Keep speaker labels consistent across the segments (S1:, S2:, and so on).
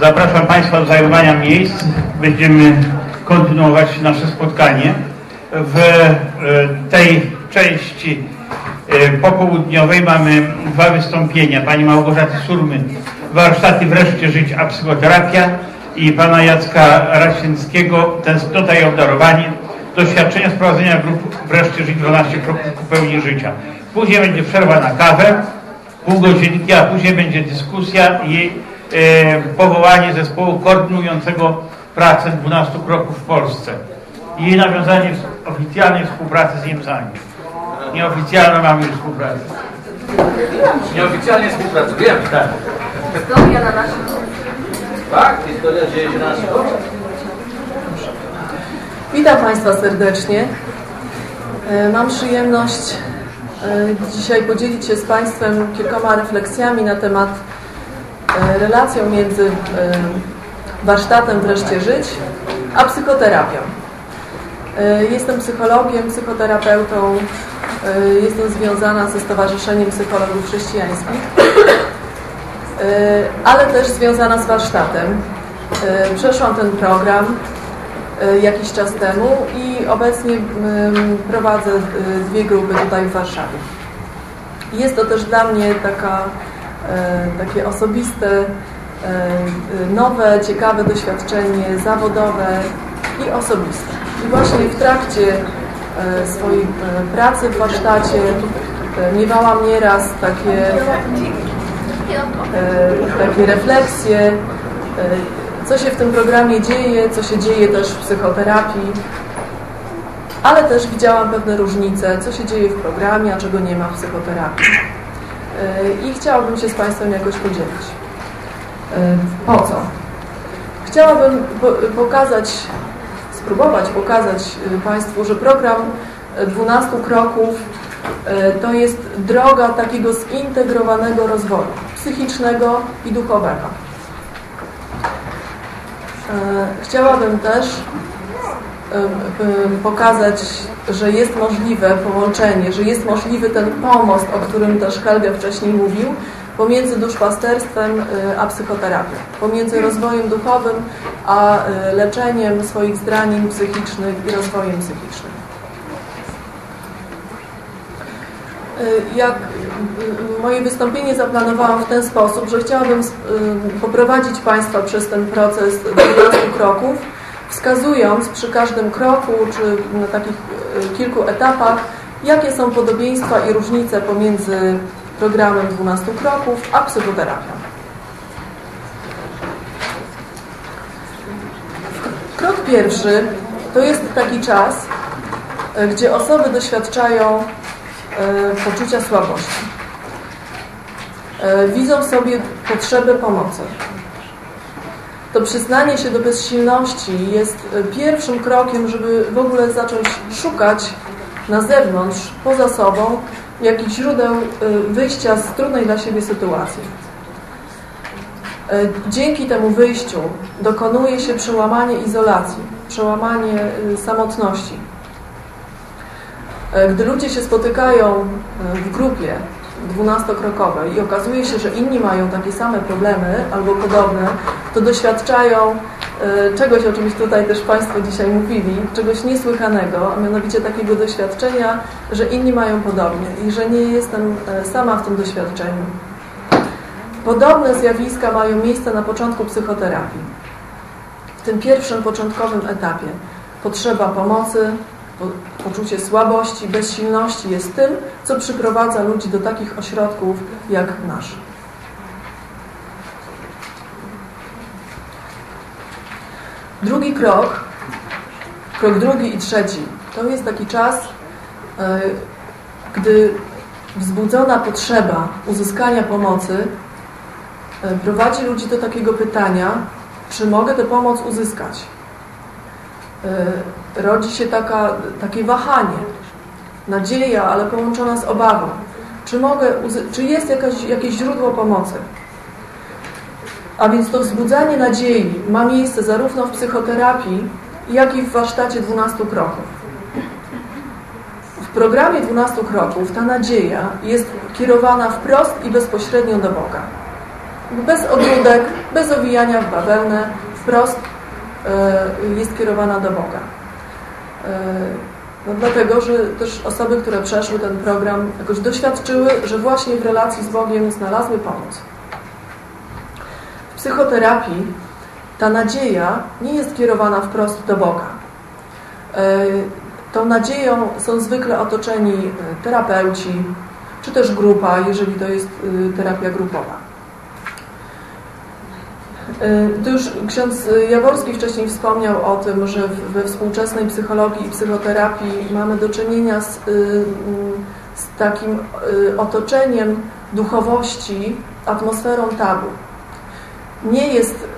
S1: Zapraszam Państwa do zajmowania miejsc. Będziemy kontynuować nasze spotkanie. W e, tej części e, popołudniowej mamy dwa wystąpienia. Pani Małgorzaty Surmy, warsztaty wreszcie żyć, a psychoterapia i pana Jacka Rasińskiego, tęsknota i obdarowanie, doświadczenia sprowadzenia grup wreszcie żyć 12 kroków pełni życia. Później będzie przerwa na kawę, pół godzinki, a później będzie dyskusja i powołanie zespołu koordynującego pracę 12 kroków w Polsce i nawiązanie oficjalnej współpracy z Niemcami. Nieoficjalną mamy już współpracę.
S2: Nieoficjalnie współpracujemy.
S1: Tak.
S3: Historia na naszym
S2: Tak, historia dzieje się na naszych oczach.
S3: Witam Państwa serdecznie. E, Mam przyjemność e, dzisiaj podzielić się z Państwem kilkoma refleksjami na temat e, relacją między e, warsztatem Wreszcie Żyć a psychoterapią. E, Jestem psychologiem, psychoterapeutą, e, jestem związana ze Stowarzyszeniem Psychologów Chrześcijańskich, e, ale też związana z warsztatem. E, Przeszłam ten program e, jakiś czas temu i obecnie prowadzę e, dwie grupy tutaj w Warszawie. Jest to też dla mnie taka, e, takie osobiste, e, e, nowe, ciekawe doświadczenie zawodowe i osobiste. I właśnie w trakcie e, swojej e, pracy w warsztacie e, miewałam nieraz takie, e, takie refleksje, e, co się w tym programie dzieje, co się dzieje też w psychoterapii, ale też widziałam pewne różnice, co się dzieje w programie, a czego nie ma w psychoterapii. E, I chciałabym się z Państwem jakoś podzielić. E, Po co? Chciałabym po- pokazać, spróbować pokazać e, Państwu, że program e, 12 kroków to jest droga takiego zintegrowanego rozwoju psychicznego i duchowego. Chciałabym też pokazać, że jest możliwe połączenie, że jest możliwy ten pomost, o którym też Helga wcześniej mówił, pomiędzy duszpasterstwem y, a psychoterapią, pomiędzy rozwojem duchowym a y, leczeniem swoich zranień psychicznych i rozwojem psychicznym. Y, Jak moje wystąpienie zaplanowałam w ten sposób, że chciałabym poprowadzić Państwa przez ten proces 12 kroków, wskazując przy każdym kroku czy na takich y, kilku etapach, jakie są podobieństwa i różnice pomiędzy programem 12 kroków a psychoterapią. Krok pierwszy to jest taki czas, y, gdzie osoby doświadczają y, poczucia słabości. Widzą sobie potrzebę pomocy. To przyznanie się do bezsilności jest y, pierwszym krokiem, żeby w ogóle zacząć szukać na zewnątrz, poza sobą, jakichś źródeł y, wyjścia z trudnej dla siebie sytuacji. Y, Dzięki temu wyjściu dokonuje się przełamanie izolacji, przełamanie samotności. Gdy ludzie się spotykają w grupie dwunastokrokowej i okazuje się, że inni mają takie same problemy albo podobne, to doświadczają y, czegoś, o czymś tutaj też Państwo dzisiaj mówili, czegoś niesłychanego, a mianowicie takiego doświadczenia, że inni mają podobnie i że nie jestem y, sama w tym doświadczeniu. Podobne zjawiska mają miejsce na początku psychoterapii. W tym pierwszym, początkowym etapie potrzeba pomocy, po- poczucie słabości, bezsilności jest tym, co przyprowadza ludzi do takich ośrodków jak nasz. Drugi krok, krok drugi i trzeci, to jest taki czas, e, gdy wzbudzona potrzeba uzyskania pomocy e, prowadzi ludzi do takiego pytania, czy mogę tę pomoc uzyskać. E, Rodzi się taka, takie wahanie, nadzieja, ale połączona z obawą. Czy, mogę, czy jest jakaś, jakieś źródło pomocy? A więc to wzbudzanie nadziei ma miejsce zarówno w psychoterapii, jak i w warsztacie 12 kroków. W programie 12 kroków ta nadzieja jest kierowana wprost i bezpośrednio do Boga. bez ogródek, bez owijania w bawełnę, wprost jest kierowana do Boga. No dlatego, że też osoby, które przeszły ten program, jakoś doświadczyły, że właśnie w relacji z Bogiem znalazły pomoc. W psychoterapii ta nadzieja nie jest kierowana wprost do Boga. Tą nadzieją są zwykle otoczeni e, terapeuci, czy też grupa, jeżeli to jest e, terapia grupowa. E, to już ksiądz Jaworski wcześniej wspomniał o tym, że we współczesnej psychologii i psychoterapii mamy do czynienia z, z takim otoczeniem duchowości, atmosferą tabu. Nie jest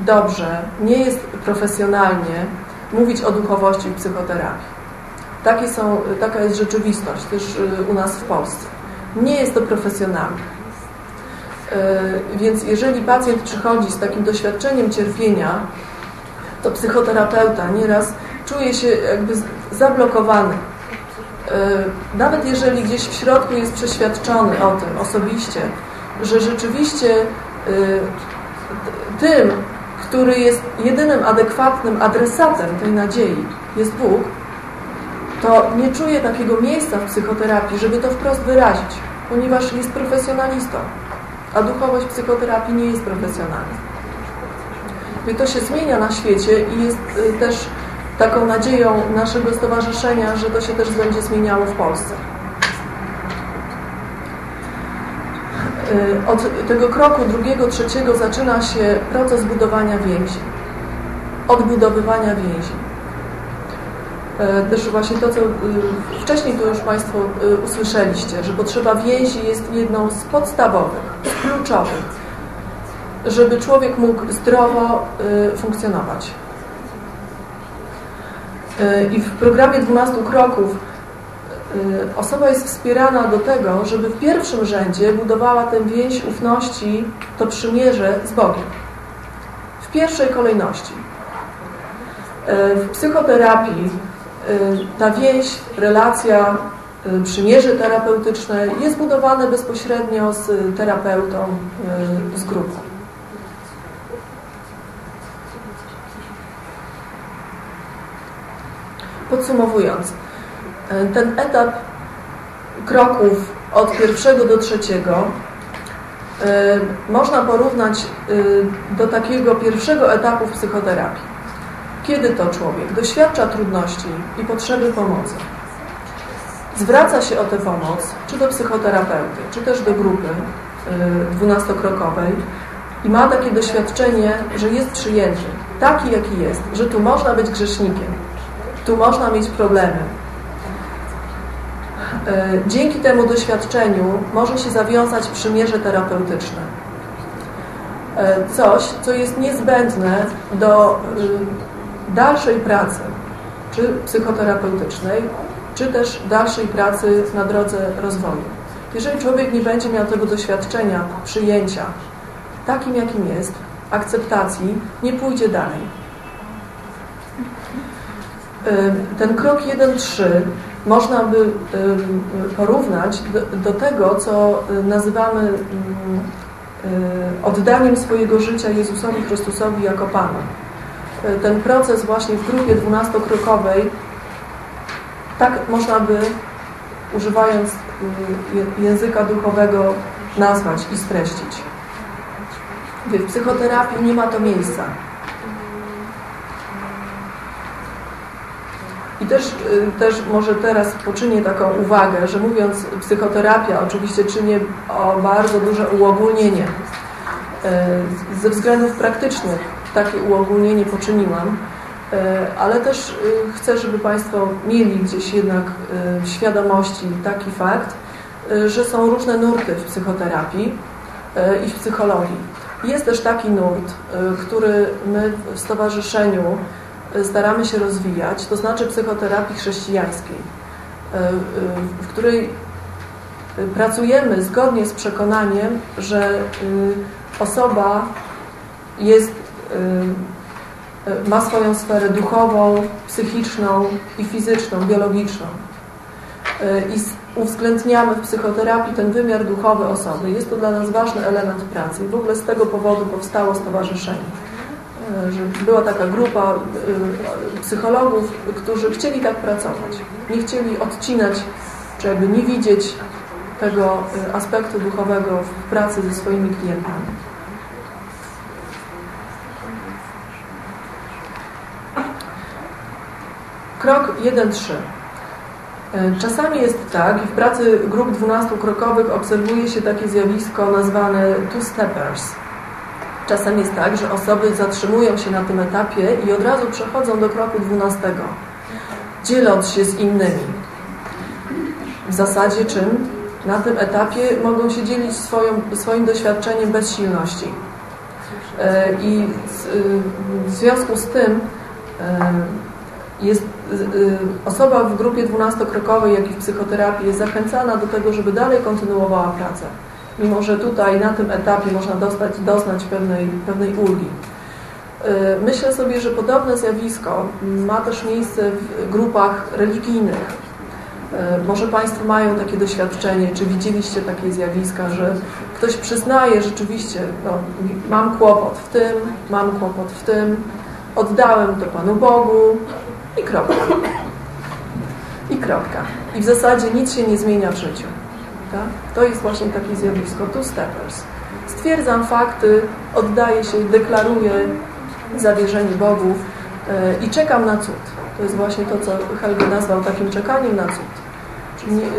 S3: dobrze, nie jest profesjonalnie mówić o duchowości w psychoterapii. Takie są, taka jest rzeczywistość też y, u nas w Polsce. Nie jest to profesjonalne. Y, więc jeżeli pacjent przychodzi z takim doświadczeniem cierpienia, to psychoterapeuta nieraz czuje się jakby zablokowany. Y, nawet jeżeli gdzieś w środku jest przeświadczony o tym osobiście, że rzeczywiście tym, który jest jedynym adekwatnym adresatem tej nadziei, jest Bóg, to nie czuje takiego miejsca w psychoterapii, żeby to wprost wyrazić, ponieważ jest profesjonalistą, a duchowość psychoterapii nie jest profesjonalna. I to się zmienia na świecie i jest y, też taką nadzieją naszego stowarzyszenia, że to się też będzie zmieniało w Polsce. Y, od tego kroku drugiego, trzeciego zaczyna się proces budowania więzi, odbudowywania więzi. Y, też właśnie to, co y, wcześniej tu już Państwo usłyszeliście, że potrzeba więzi jest jedną z podstawowych, kluczowych, żeby człowiek mógł zdrowo funkcjonować. I w programie 12 kroków Y, osoba jest wspierana do tego, żeby w pierwszym rzędzie budowała tę więź ufności, to przymierze z Bogiem. W pierwszej kolejności. Y, w psychoterapii y, ta więź, relacja, przymierze terapeutyczne jest budowane bezpośrednio z terapeutą, z grupą. Podsumowując, ten etap kroków od pierwszego do trzeciego można porównać do takiego pierwszego etapu w psychoterapii. Kiedy to człowiek doświadcza trudności i potrzeby pomocy, zwraca się o tę pomoc, czy do psychoterapeuty, czy też do grupy dwunastokrokowej i ma takie doświadczenie, że jest przyjęty, taki jaki jest, że tu można być grzesznikiem, tu można mieć problemy, E, dzięki temu doświadczeniu może się zawiązać przymierze terapeutyczne. E, coś, co jest niezbędne do y, dalszej pracy, czy psychoterapeutycznej, czy też dalszej pracy na drodze rozwoju. Jeżeli człowiek nie będzie miał tego doświadczenia, przyjęcia, takim jakim jest, akceptacji, nie pójdzie dalej. Ten krok 1-3 można by porównać do, do tego, co y, nazywamy y, oddaniem swojego życia Jezusowi Chrystusowi jako Panu. Ten proces właśnie w grupie dwunastokrokowej tak można by, używając języka duchowego, nazwać i streścić. W psychoterapii nie ma to miejsca. I też, y, też może teraz poczynię taką uwagę, że mówiąc psychoterapia, oczywiście czynię o bardzo duże uogólnienie. Y, ze względów praktycznych takie uogólnienie poczyniłam, y, ale też chcę, żeby Państwo mieli gdzieś jednak w świadomości taki fakt, że są różne nurty w psychoterapii i w psychologii. Jest też taki nurt, który my w stowarzyszeniu staramy się rozwijać, to znaczy psychoterapii chrześcijańskiej, e, e, w której pracujemy zgodnie z przekonaniem, że e, osoba jest, ma swoją sferę duchową, psychiczną i fizyczną, biologiczną. i uwzględniamy w psychoterapii ten wymiar duchowy osoby. Jest to dla nas ważny element pracy i w ogóle z tego powodu powstało stowarzyszenie. Że była taka grupa psychologów, którzy chcieli tak pracować. Nie chcieli odcinać, czy jakby nie widzieć tego aspektu duchowego w pracy ze swoimi klientami. Krok 1.3. E, czasami jest tak, i w pracy grup 12-krokowych obserwuje się takie zjawisko nazwane two-steppers. Czasem jest tak, że osoby zatrzymują się na tym etapie i od razu przechodzą do kroku 12, dzieląc się z innymi. W zasadzie czym? Na tym etapie mogą się dzielić swoją, swoim doświadczeniem bezsilności. E, I w związku z tym e, jest osoba w grupie 12-krokowej, jak i w psychoterapii jest zachęcana do tego, żeby dalej kontynuowała pracę. Mimo, że tutaj na tym etapie można dostać, doznać pewnej, pewnej ulgi. Y, myślę sobie, że podobne zjawisko ma też miejsce w grupach religijnych. Y, może Państwo mają takie doświadczenie, czy widzieliście takie zjawiska, że ktoś przyznaje rzeczywiście, no, mam kłopot w tym, mam kłopot w tym, oddałem to Panu Bogu, i kropka. I kropka. I w zasadzie nic się nie zmienia w życiu. Tak? To jest właśnie takie zjawisko two steppers. Stwierdzam fakty, oddaję się, deklaruję zawierzenie Bogu yy, i czekam na cud. To jest właśnie to, co Helge nazwał takim czekaniem na cud. Czyli nie, yy,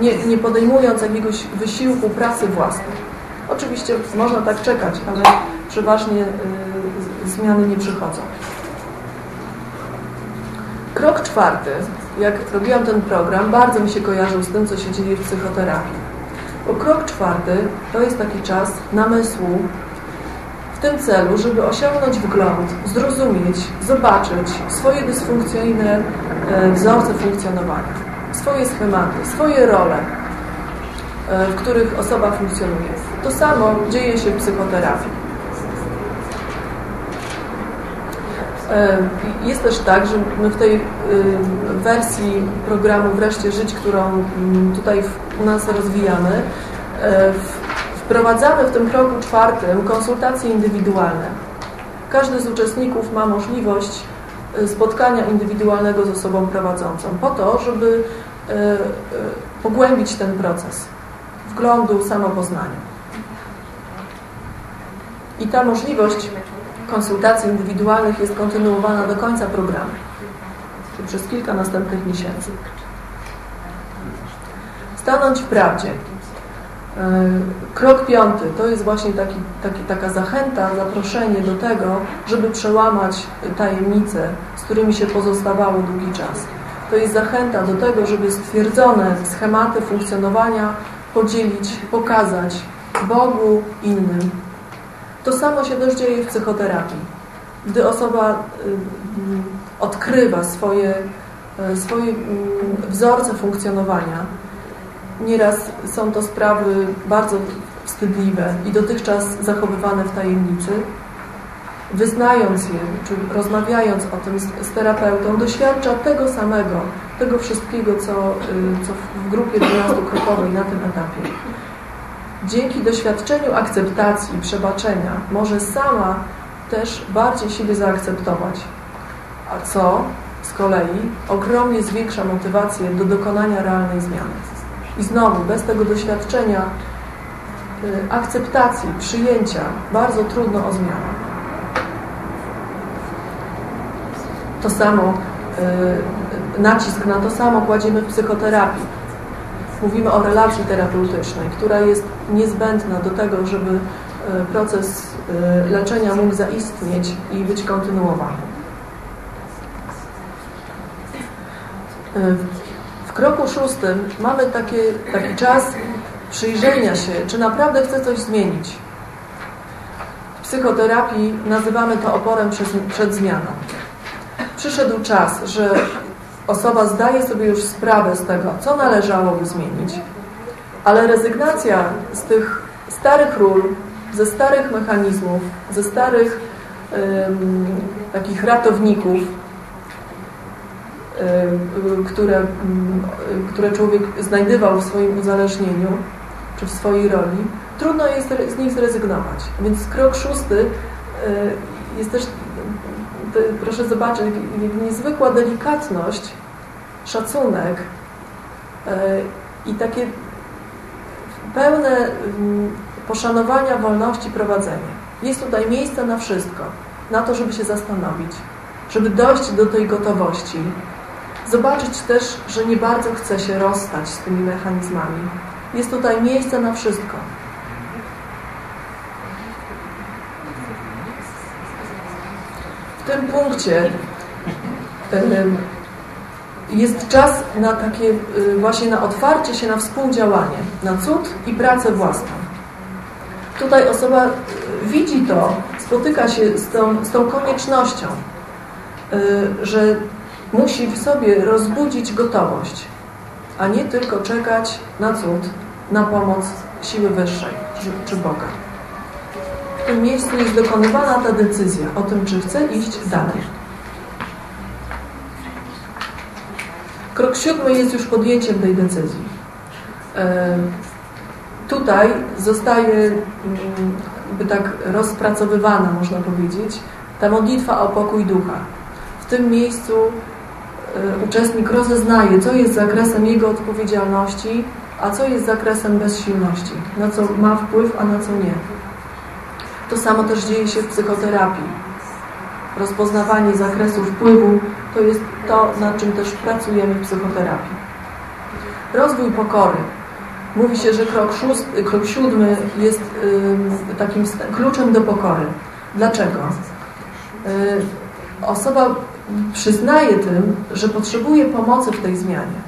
S3: nie, nie podejmując jakiegoś wysiłku pracy własnej. Oczywiście można tak czekać, ale przeważnie yy, zmiany nie przychodzą. Krok czwarty, jak robiłam ten program, bardzo mi się kojarzył z tym, co się dzieje w psychoterapii. Bo krok czwarty to jest taki czas namysłu w tym celu, żeby osiągnąć wgląd, zrozumieć, zobaczyć swoje dysfunkcyjne e, wzorce funkcjonowania, swoje schematy, swoje role, e, w których osoba funkcjonuje. To samo dzieje się w psychoterapii. Jest też tak, że my w tej wersji programu Wreszcie Żyć, którą tutaj u nas rozwijamy, e, wprowadzamy w tym kroku czwartym konsultacje indywidualne. Każdy z uczestników ma możliwość e, spotkania indywidualnego z osobą prowadzącą po to, żeby e, pogłębić ten proces wglądu, samopoznania. I ta możliwość konsultacji indywidualnych jest kontynuowana do końca programu, czyli przez kilka następnych miesięcy. Stanąć w prawdzie. E, krok piąty to jest właśnie taki, taki, taka zachęta, zaproszenie do tego, żeby przełamać tajemnice, z którymi się pozostawało długi czas. To jest zachęta do tego, żeby stwierdzone schematy funkcjonowania podzielić, pokazać Bogu, innym, to samo się też dzieje w psychoterapii. Gdy osoba y, odkrywa swoje, y, swoje mm, wzorce funkcjonowania, nieraz są to sprawy bardzo wstydliwe i dotychczas zachowywane w tajemnicy, wyznając je, czy rozmawiając o tym z, terapeutą, doświadcza tego samego, tego wszystkiego, co, y, co w grupie 12-krokowej na tym etapie dzięki doświadczeniu akceptacji i przebaczenia może sama też bardziej siebie zaakceptować, a co z kolei ogromnie zwiększa motywację do dokonania realnej zmiany. I znowu, bez tego doświadczenia y, akceptacji, przyjęcia, bardzo trudno o zmianę. To samo, y, nacisk na to samo kładziemy w psychoterapii mówimy o relacji terapeutycznej, która jest niezbędna do tego, żeby e, proces e, leczenia mógł zaistnieć i być kontynuowany. E, w kroku szóstym mamy taki, taki czas przyjrzenia się, czy naprawdę chcę coś zmienić. W psychoterapii nazywamy to oporem przed, przed zmianą. Przyszedł czas, że osoba zdaje sobie już sprawę z tego, co należałoby zmienić, ale rezygnacja z tych starych ról, ze starych mechanizmów, ze starych takich ratowników które, które człowiek znajdował w swoim uzależnieniu czy w swojej roli, trudno jest z nich zrezygnować. Więc krok szósty jest też, proszę zobaczyć, niezwykła delikatność, szacunek i takie pełne poszanowania wolności prowadzenia. Jest tutaj miejsce na wszystko, na to, żeby się zastanowić, żeby dojść do tej gotowości, zobaczyć też, że nie bardzo chce się rozstać z tymi mechanizmami. Jest tutaj miejsce na wszystko. W tym punkcie jest czas na takie y, właśnie na otwarcie się na współdziałanie, na cud i pracę własną. Tutaj osoba y, widzi to, spotyka się z tą, z tą koniecznością, y, że musi w sobie rozbudzić gotowość, a nie tylko czekać na cud, na pomoc siły wyższej czy, czy Boga. W tym miejscu jest dokonywana ta decyzja o tym, czy chce iść dalej. Krok siódmy jest już podjęciem tej decyzji. Tutaj zostaje mm, by tak rozpracowywana, można powiedzieć, ta modlitwa o pokój ducha. W tym miejscu uczestnik rozeznaje, co jest zakresem jego odpowiedzialności, a co jest zakresem bezsilności, na co ma wpływ, a na co nie. To samo też dzieje się w psychoterapii rozpoznawanie zakresu wpływu to jest to, nad czym też pracujemy w psychoterapii. Rozwój pokory. Mówi się, że krok, szósty, krok siódmy jest y, takim kluczem do pokory. Dlaczego? Y, osoba przyznaje tym, że potrzebuje pomocy w tej zmianie.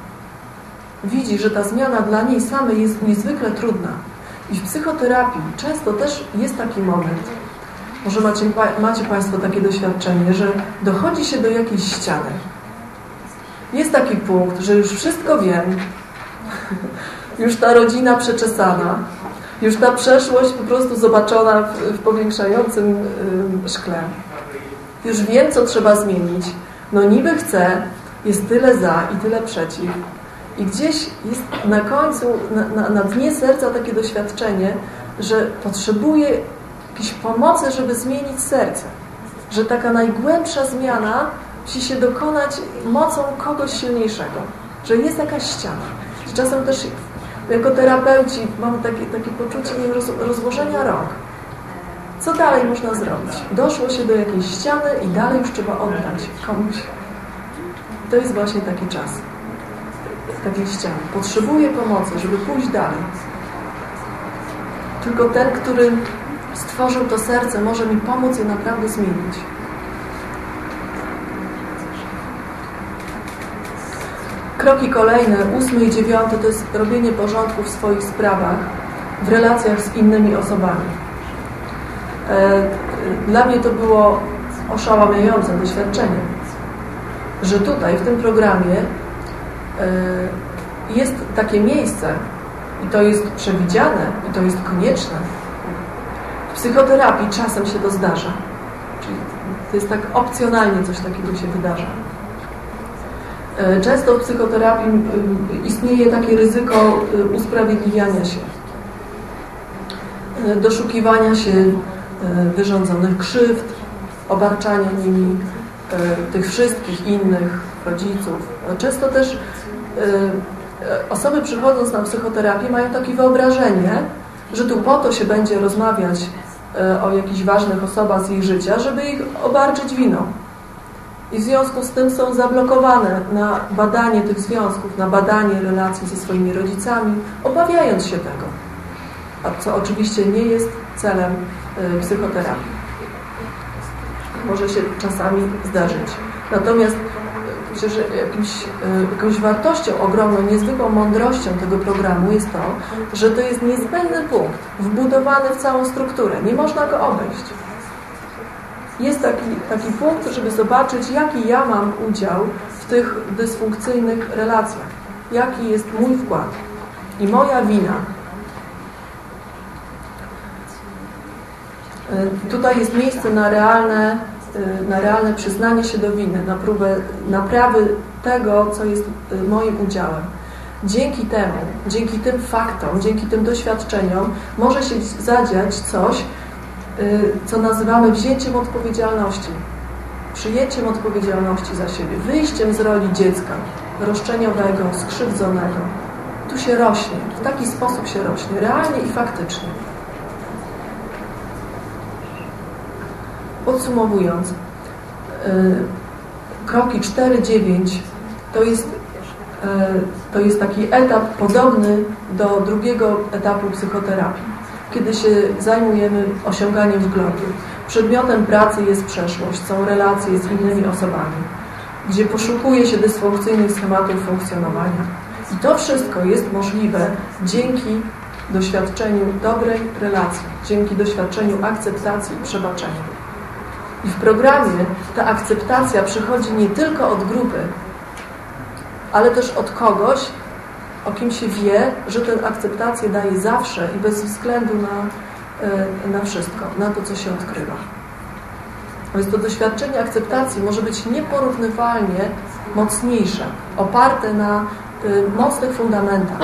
S3: Widzi, że ta zmiana dla niej samej jest niezwykle trudna. I w psychoterapii często też jest taki moment, może macie, macie Państwo takie doświadczenie, że dochodzi się do jakiejś ściany. Jest taki punkt, że już wszystko wiem, już ta rodzina przeczesana, już ta przeszłość po prostu zobaczona w, w powiększającym szkle. Już wiem, co trzeba zmienić. No niby chcę, jest tyle za i tyle przeciw. I gdzieś jest na końcu, na, na, na dnie serca takie doświadczenie, że potrzebuję jakiejś pomocy, żeby zmienić serce. Że taka najgłębsza zmiana musi się dokonać mocą kogoś silniejszego. Że jest jakaś ściana. Czasem też jako terapeuci mamy takie, takie poczucie roz, rozłożenia rąk. Co dalej można zrobić? Doszło się do jakiejś ściany i dalej już trzeba oddać komuś. To jest właśnie taki czas. Takiej ściany. Potrzebuję pomocy, żeby pójść dalej. Tylko ten, który stworzył to serce, może mi pomóc je naprawdę zmienić. Kroki kolejne, ósmy i dziewiąty, to jest robienie porządku w swoich sprawach, w relacjach z innymi osobami. E, dla mnie to było oszałamiające doświadczenie, że tutaj, w tym programie jest takie miejsce i to jest przewidziane i to jest konieczne, psychoterapii czasem się to zdarza. Czyli to jest tak opcjonalnie coś takiego się wydarza. E, często w psychoterapii istnieje takie ryzyko e, usprawiedliwiania się, e, doszukiwania się wyrządzonych krzywd, obarczania nimi tych wszystkich innych rodziców. Często też osoby przychodząc na psychoterapię mają takie wyobrażenie, że tu po to się będzie rozmawiać E, o jakichś ważnych osobach z ich życia, żeby ich obarczyć winą. I w związku z tym są zablokowane na badanie tych związków, na badanie relacji ze swoimi rodzicami, obawiając się tego. A co oczywiście nie jest celem psychoterapii. Może się czasami zdarzyć. Natomiast że jakimś, e, jakąś wartością ogromną, niezwykłą mądrością tego programu jest to, że to jest niezbędny punkt, wbudowany w całą strukturę. Nie można go obejść. Jest taki, taki punkt, żeby zobaczyć, jaki ja mam udział w tych dysfunkcyjnych relacjach. Jaki jest mój wkład i moja wina. E, tutaj jest miejsce na realne na realne przyznanie się do winy, na próbę naprawy tego, co jest y, moim udziałem. Dzięki temu, dzięki tym faktom, dzięki tym doświadczeniom może się zadziać coś, y, co nazywamy wzięciem odpowiedzialności, przyjęciem odpowiedzialności za siebie, wyjściem z roli dziecka, roszczeniowego, skrzywdzonego. Tu się rośnie, w taki sposób się rośnie, realnie i faktycznie. Podsumowując, y, kroki 4-9 to jest, y, to jest taki etap podobny do drugiego etapu psychoterapii, kiedy się zajmujemy osiąganiem wglądu. Przedmiotem pracy jest przeszłość, są relacje z innymi osobami, gdzie poszukuje się dysfunkcyjnych schematów funkcjonowania. I to wszystko jest możliwe dzięki doświadczeniu dobrej relacji, dzięki doświadczeniu akceptacji i przebaczenia. I w programie ta akceptacja przychodzi nie tylko od grupy, ale też od kogoś, o kim się wie, że tę akceptację daje zawsze i bez względu na, e, na wszystko, na to, co się odkrywa. Więc to doświadczenie akceptacji może być nieporównywalnie mocniejsze, oparte na y, mocnych fundamentach.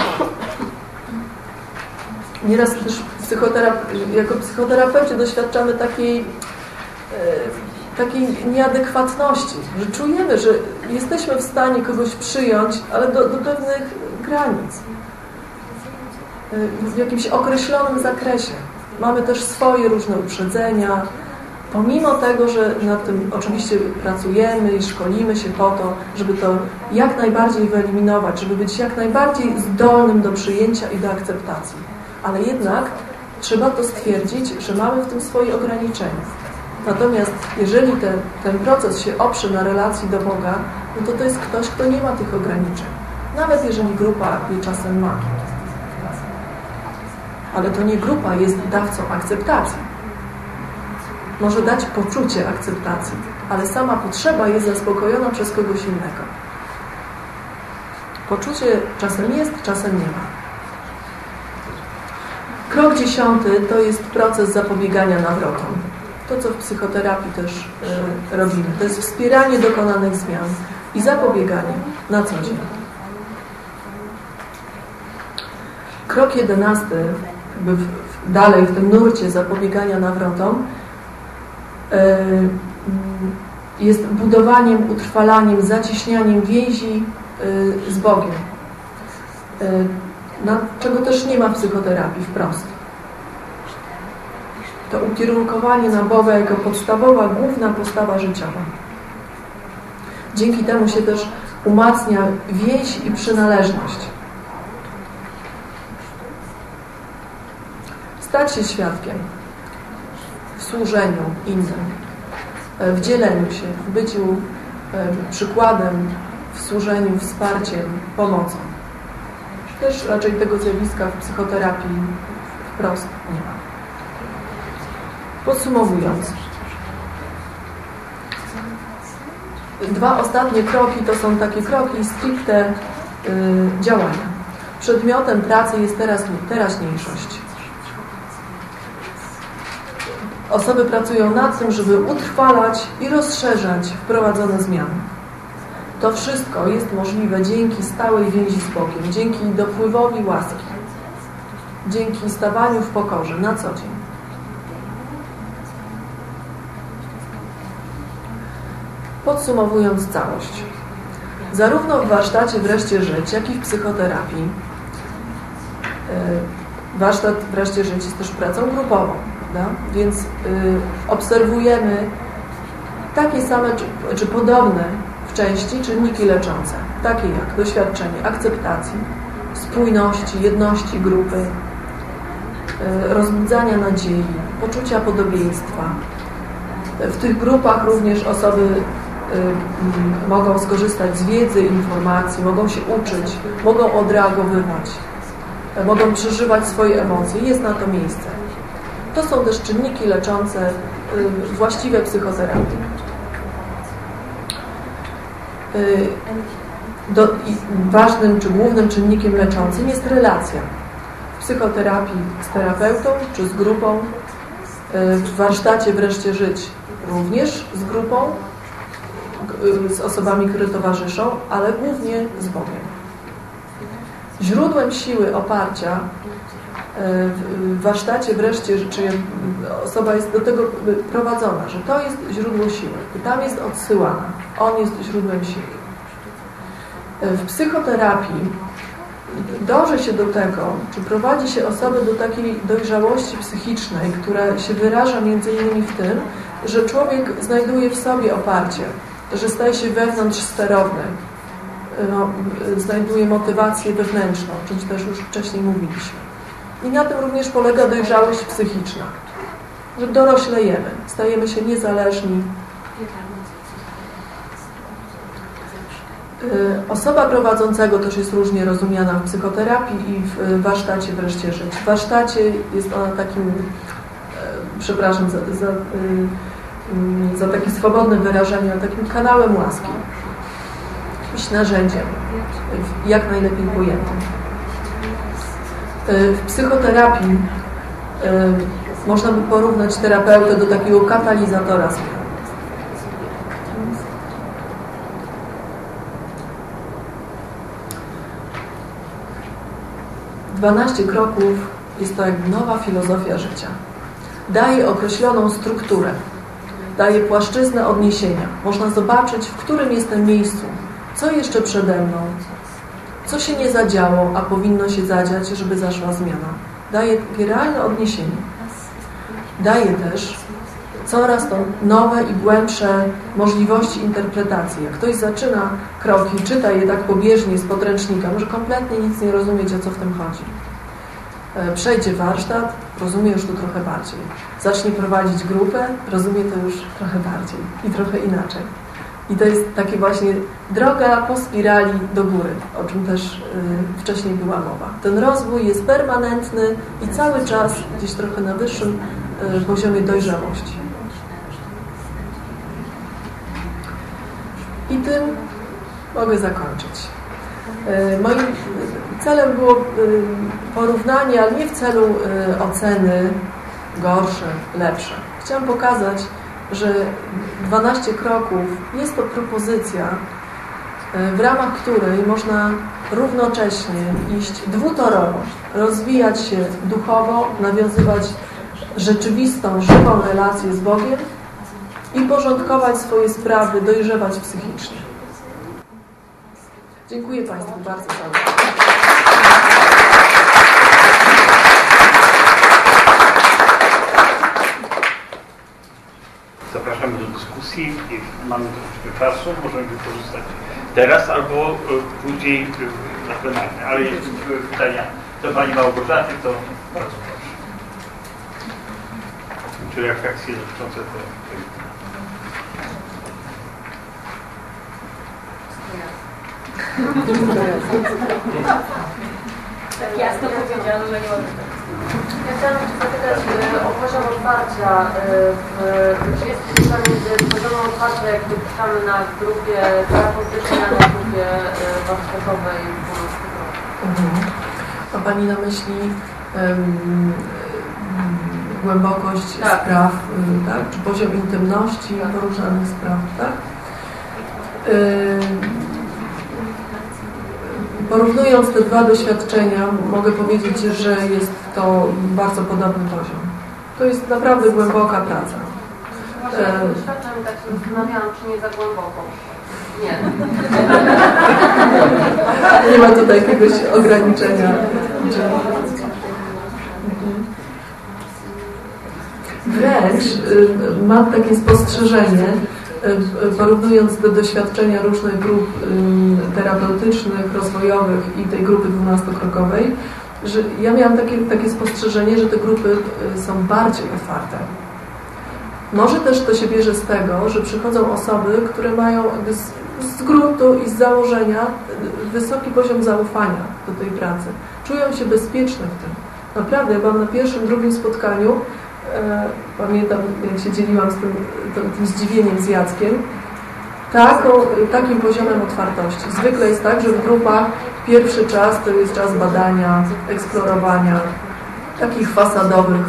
S3: Nieraz też jako psychoterapeuci doświadczamy takiej E, takiej nieadekwatności, że czujemy, że jesteśmy w stanie kogoś przyjąć, ale do, do pewnych granic, e, w jakimś określonym zakresie. Mamy też swoje różne uprzedzenia, pomimo tego, że nad tym oczywiście pracujemy i szkolimy się po to, żeby to jak najbardziej wyeliminować, żeby być jak najbardziej zdolnym do przyjęcia i do akceptacji. Ale jednak trzeba to stwierdzić, że mamy w tym swoje ograniczenia. Natomiast jeżeli ten, ten proces się oprze na relacji do Boga, no to to jest ktoś, kto nie ma tych ograniczeń. Nawet jeżeli grupa je czasem ma. Ale to nie grupa jest dawcą akceptacji. Może dać poczucie akceptacji, ale sama potrzeba jest zaspokojona przez kogoś innego. Poczucie czasem jest, czasem nie ma. Krok dziesiąty to jest proces zapobiegania nawrotom to, co w psychoterapii też y, robimy. To jest wspieranie dokonanych zmian i zapobieganie na co dzień. Krok jedenasty, jakby w, dalej w tym nurcie zapobiegania nawrotom, y, jest budowaniem, utrwalaniem, zacieśnianiem więzi y, z Bogiem. Na, czego też nie ma w psychoterapii wprost to ukierunkowanie na Boga jako podstawowa, główna postawa życiowa. Dzięki temu się też umacnia więź i przynależność. Stać się świadkiem w służeniu innym, w dzieleniu się, w byciu przykładem, w służeniu, wsparciem, pomocą. Też raczej tego zjawiska w psychoterapii wprost nie ma. Podsumowując, dwa ostatnie kroki to są takie kroki stricte y, działania. Przedmiotem pracy jest teraz, teraźniejszość. Osoby pracują nad tym, żeby utrwalać i rozszerzać wprowadzone zmiany. To wszystko jest możliwe dzięki stałej więzi z Bogiem, dzięki dopływowi łaski, dzięki stawaniu w pokorze na co dzień. Podsumowując całość. Zarówno w warsztacie Wreszcie Żyć, jak i w psychoterapii e, warsztat Wreszcie Żyć jest też pracą grupową, prawda? więc y, obserwujemy takie same czy, czy podobne w części czynniki leczące, takie jak doświadczenie akceptacji, spójności, jedności grupy, y, rozbudzania nadziei, poczucia podobieństwa. W tych grupach również osoby mogą skorzystać z wiedzy, informacji, mogą się uczyć, mogą odreagowywać, mogą przeżywać swoje emocje. Jest na to miejsce. To są też czynniki leczące y, właściwe psychoterapii. Y, do, ważnym czy głównym czynnikiem leczącym jest relacja. W psychoterapii z terapeutą czy z grupą, w warsztacie wreszcie żyć również z grupą, z osobami, które towarzyszą, ale głównie z Bogiem. Źródłem siły oparcia w warsztacie wreszcie, czy osoba jest do tego prowadzona, że to jest źródło siły tam jest odsyłana. On jest źródłem siły. W psychoterapii dąży się do tego, czy prowadzi się osobę do takiej dojrzałości psychicznej, która się wyraża między innymi w tym, że człowiek znajduje w sobie oparcie, że staje się wewnątrz sterowny, no, znajduje motywację wewnętrzną, o czym też już wcześniej mówiliśmy. I na tym również polega dojrzałość psychiczna, że doroślejemy, stajemy się niezależni. Y, osoba prowadzącego też jest różnie rozumiana w psychoterapii i w warsztacie wreszcie żyć. W warsztacie jest ona takim, e, przepraszam za, za, y, y, za takie swobodne wyrażenie, takim kanałem łaski, jakimś narzędziem, jak najlepiej pojętym. W psychoterapii można by porównać terapeutę do takiego katalizatora. Dwanaście kroków jest to jak nowa filozofia życia. Daje określoną strukturę, daje płaszczyznę odniesienia. Można zobaczyć, w którym jestem miejscu, co jeszcze przede mną, co się nie zadziało, a powinno się zadziać, żeby zaszła zmiana. Daje realne odniesienie. Daje też coraz to nowe i głębsze możliwości interpretacji. Jak ktoś zaczyna kroki, czyta je tak pobieżnie z podręcznika, może kompletnie nic nie rozumieć, o co w tym chodzi. E, przejdzie warsztat, rozumie już to trochę bardziej. Zacznie prowadzić grupę, rozumie to już trochę bardziej i trochę inaczej. I to jest takie właśnie droga po spirali do góry, o czym też y, wcześniej była mowa. Ten rozwój jest permanentny i cały czas gdzieś trochę na wyższym y, poziomie dojrzałości. I tym mogę zakończyć. Moim celem było porównanie, ale nie w celu oceny gorsze, lepsze. Chciałam pokazać, że 12 kroków jest to propozycja, e, w ramach której można równocześnie iść dwutorowo, rozwijać się duchowo, nawiązywać rzeczywistą, żywą relację z Bogiem i porządkować swoje sprawy, dojrzewać psychicznie. Dziękuję Państwu bardzo
S1: zapraszamy do dyskusji. Mamy troszeczkę czasu, możemy wykorzystać teraz albo e, później e, na plenarne. Ale jeśli były pytania do Pani Małgorzaty, to bardzo proszę. Czy refleksje dotyczące tego?
S4: Tak jasno powiedziano, że nie mogę. Ja chciałam się zapytać e, o poziom otwarcia. E, czy jest różnica między poziomem otwarcia, jak dopuszczamy na grupie terapeutycznej, a na grupie e, warsztatowej
S3: mhm. Ma Pani na myśli um, głębokość tak. spraw, tak? czy poziom intymności tak. poruszanych spraw, tak? Porównując te dwa doświadczenia, mogę powiedzieć, że jest to bardzo podobny poziom. To jest naprawdę głęboka praca.
S4: Właśnie e... doświadczam tak się zastanawiałam, czy nie za głęboko. Nie.
S3: nie ma tutaj jakiegoś ograniczenia. Wręcz y, mam takie spostrzeżenie, porównując do doświadczenia różnych grup terapeutycznych, rozwojowych i tej grupy dwunastokrokowej, że ja miałam takie, takie spostrzeżenie, że te grupy e, są bardziej otwarte. Może też to się bierze z tego, że przychodzą osoby, które mają z, gruntu i z założenia e, wysoki poziom zaufania do tej pracy. Czują się bezpieczne w tym. Naprawdę, byłam na pierwszym, drugim spotkaniu pamiętam, jak się dzieliłam z tym, tym zdziwieniem z Jackiem, taką, takim poziomem otwartości. Zwykle jest tak, że w grupach pierwszy czas to jest czas badania, eksplorowania, takich fasadowych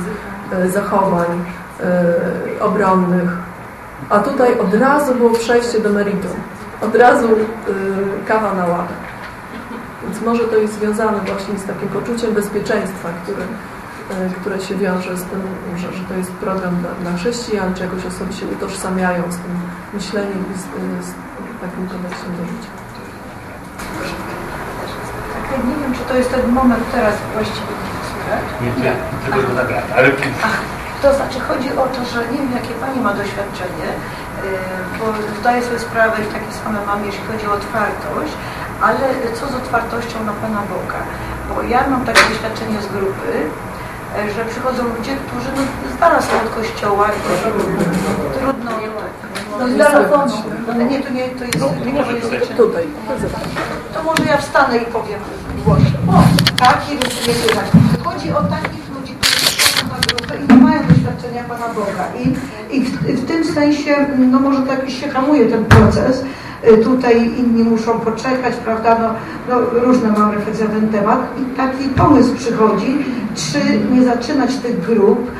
S3: e, zachowań e, obronnych. A tutaj od razu było przejście do meritum. Od razu kawa na ławę. Więc może to jest związane właśnie z takim poczuciem bezpieczeństwa, które, które się wiąże z tym, że, że to jest program dla, dla chrześcijan, czy jakoś osoby się utożsamiają z tym myśleniem i z, y, z takim kontekstem do życia.
S5: Tak, nie wiem, czy to jest ten moment teraz właściwie słychać.
S1: Nie, nie, tylko go nagrać. Ale
S5: Ach, to znaczy chodzi o to, że nie wiem, jakie Pani ma doświadczenie, yy, bo zdaję sobie sprawę, i takie same mam, jeśli chodzi o otwartość, ale co z otwartością na Pana Boga? Bo ja mam takie doświadczenie z grupy, że przychodzą ludzie, którzy no, z dala są od kościoła i trudno... No, z dala Ale nie, to nie, to jest...
S1: No,
S5: nie
S1: może
S5: jest
S1: tutaj.
S3: Tutaj.
S5: to może ja wstanę i powiem głośno. O, tak, nie słychać. Chodzi o takich ludzi, którzy wchodzą na grupę i nie mają doświadczenia Pana Boga. I, i w, w tym sensie, no może tak się hamuje ten proces. Y, Tutaj inni muszą poczekać, prawda? No, no, różne mam refleksje na ten temat. I taki pomysł przychodzi, czy nie zaczynać tych grup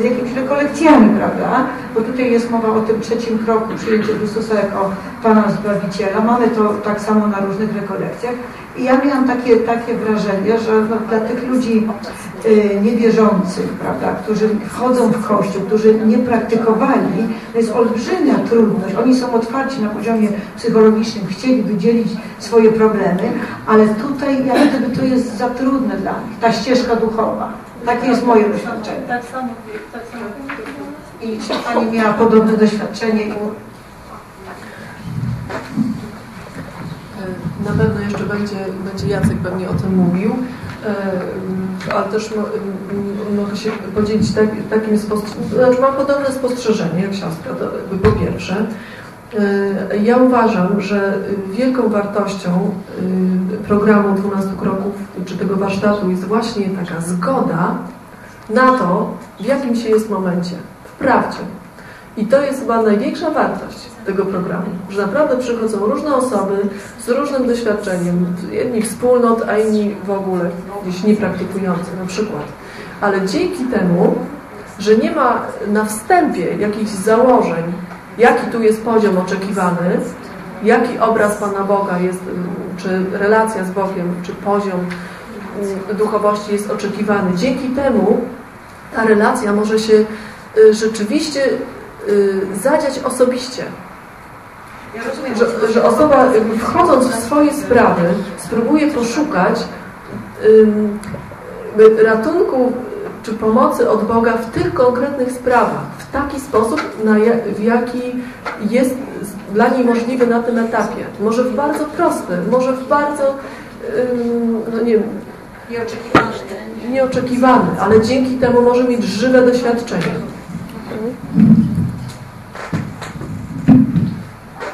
S5: z jakimiś rekolekcjami, prawda? Bo tutaj jest mowa o tym trzecim kroku, przyjęcie Chrystusa jako Pana Zbawiciela. Mamy to tak samo na różnych rekolekcjach. I ja miałam takie, takie wrażenie, że no, dla tych ludzi y, niewierzących, prawda, którzy wchodzą w Kościół, którzy nie praktykowali, to jest olbrzymia trudność. Oni są otwarci na poziomie psychologicznym, chcieli wydzielić swoje problemy, ale tutaj jak gdyby to jest za trudne dla nich, ta ścieżka duchowa. Takie jest moje doświadczenie.
S4: Tak samo, tak samo.
S5: I czy Pani miała podobne doświadczenie?
S3: Na pewno jeszcze będzie, będzie Jacek pewnie o tym mówił, e, ale też mogę się podzielić tak, takim spostrzeżeniem, znaczy mam podobne spostrzeżenie jak siostra, to jakby po pierwsze. E, Ja uważam, że wielką wartością e, programu 12 kroków, czy tego warsztatu jest właśnie taka zgoda na to, w jakim się jest momencie, w prawdzie. I to jest chyba największa wartość tego programu, że naprawdę przychodzą różne osoby z różnym doświadczeniem, jedni wspólnot, a inni w ogóle gdzieś niepraktykujący na przykład. Ale dzięki temu, że nie ma na wstępie jakichś założeń, jaki tu jest poziom oczekiwany, jaki obraz Pana Boga jest, y, czy relacja z Bogiem, czy poziom y, duchowości jest oczekiwany. Dzięki temu ta relacja może się y, rzeczywiście zadziać osobiście.
S5: Ja rozumiem,
S3: Że, że osoba wchodząc w swoje sprawy spróbuje poszukać ratunku czy pomocy od Boga w tych konkretnych sprawach, w taki sposób, na ja, w jaki jest dla niej możliwy na tym etapie. Może w bardzo prosty, może w bardzo ym, no nie wiem, nieoczekiwany, ale dzięki temu może mieć żywe doświadczenie.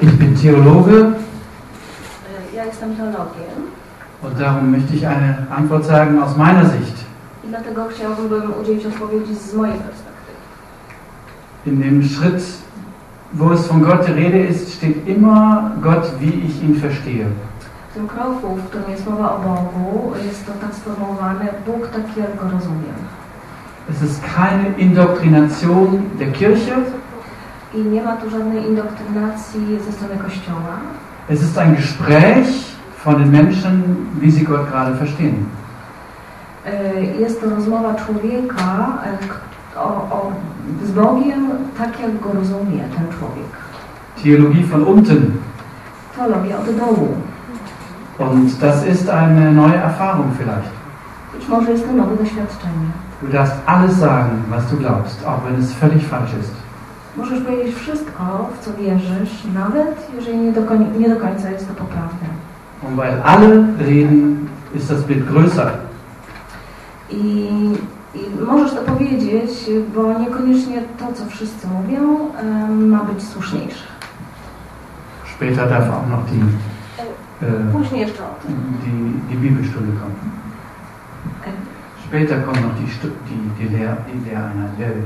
S6: Ich bin Theologe
S4: Ja jestem teologiem
S6: und darum möchte ich eine Antwort sagen aus meiner Sicht.
S4: i dlatego chciałabym udzielić odpowiedzi z mojej perspektywy.
S6: In dem Schritt, wo es von Gott die Rede ist, steht immer Gott, wie ich ihn verstehe. Es ist keine Indoktrination der Kirche,
S4: I nie ma tu żadnej indoktrynacji ze strony Kościoła.
S6: es ist ein Gespräch von den Menschen, wie sie Gott gerade verstehen.
S4: Jest to rozmowa człowieka o, o, z Bogiem, tak jak go rozumie ten człowiek.
S6: Theologie von unten.
S4: Teologia od dołu.
S6: Und das ist eine neue Erfahrung vielleicht.
S4: Być może jest to nowe doświadczenie.
S6: Du darfst alles sagen, was du glaubst, auch wenn es völlig falsch ist.
S4: Możesz powiedzieć wszystko, w co wierzysz, nawet jeżeli nie do, koń- nie do końca jest to poprawne.
S6: Und weil alle reden, ist das Bild größer.
S4: I, I możesz to powiedzieć, bo niekoniecznie to, co wszyscy mówią, ma być słuszniejsze.
S6: Später darf auch noch die, äh,
S4: Później jeszcze o tym.
S6: die, die Bibelstunde kommen. Später kommt noch die, die, die, Lehr, die Lehreinheit. Lehre.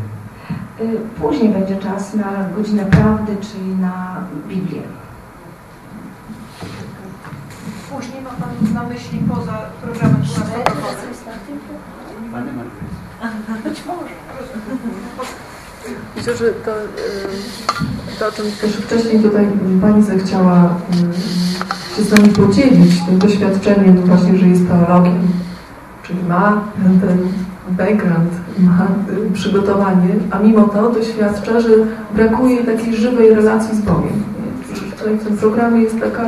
S4: Później będzie czas na godzinę prawdy, czyli na Biblię.
S5: Później ma Pan na myśli poza programem 12
S3: Myślę, że to, to, o czym też wcześniej tutaj Pani zechciała się z nami podzielić tym doświadczeniem właśnie, że jest teologiem, czyli ma ten background, ma y, przygotowanie, a mimo to doświadcza, że brakuje takiej żywej relacji z Bogiem. Tutaj w tym programie jest taka,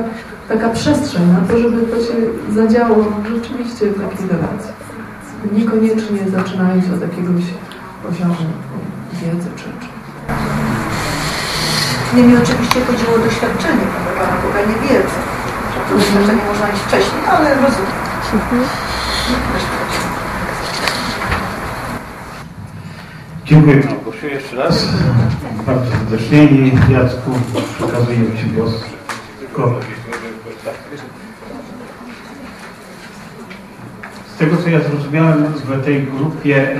S3: taka przestrzeń na to, żeby to się zadziało rzeczywiście w takiej relacji. Niekoniecznie zaczynając od jakiegoś poziomu wiedzy czy, czy
S5: Nie mi oczywiście chodziło o doświadczenie Pana Boga, nie wiedzę. To doświadczenie można mieć wcześniej, ale rozumiem.
S1: Dziękuję Panu Gosiu jeszcze raz. Bardzo serdecznie i Jacku przekazuję Ci głos. Ko- Z tego co ja zrozumiałem w tej grupie, e,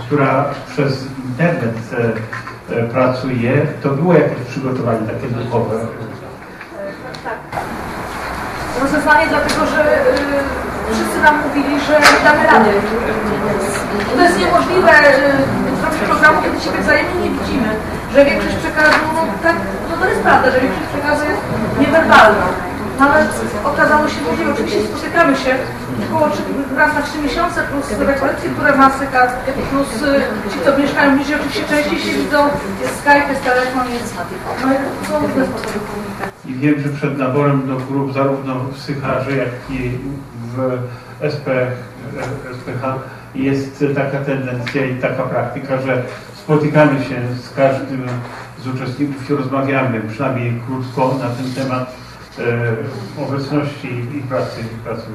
S1: która przez internet e, e, pracuje, to było jakieś przygotowanie takie duchowe.
S7: rozeznanie, dlatego że wszyscy nam mówili, że damy radę. To jest niemożliwe y, zrobić programu, kiedy siebie wzajemnie nie widzimy. Że większość przekazu, tak, no to jest prawda, że większość przekazu jest niewerbalna. Ale okazało się możliwe, oczywiście spotykamy się około raz na trzy miesiące, plus rekolekcje, które ma Syka, plus y, ci, co mieszkają bliżej, oczywiście częściej się widzą, jest Skype, jest telefon, jest... No są różne sposoby komunikacji.
S1: I wiem, że przed naborem do grup zarówno w Sycharze, jak i w SP, SPH jest taka tendencja i taka praktyka, że spotykamy się z każdym z uczestników i rozmawiamy, przynajmniej krótko na ten temat obecności i pracy, pracy.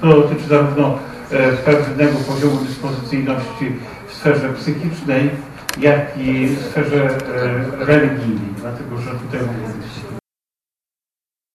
S1: To dotyczy zarówno e, pewnego poziomu dyspozycyjności w sferze psychicznej, jak i w sferze e, religijnej, dlatego że tutaj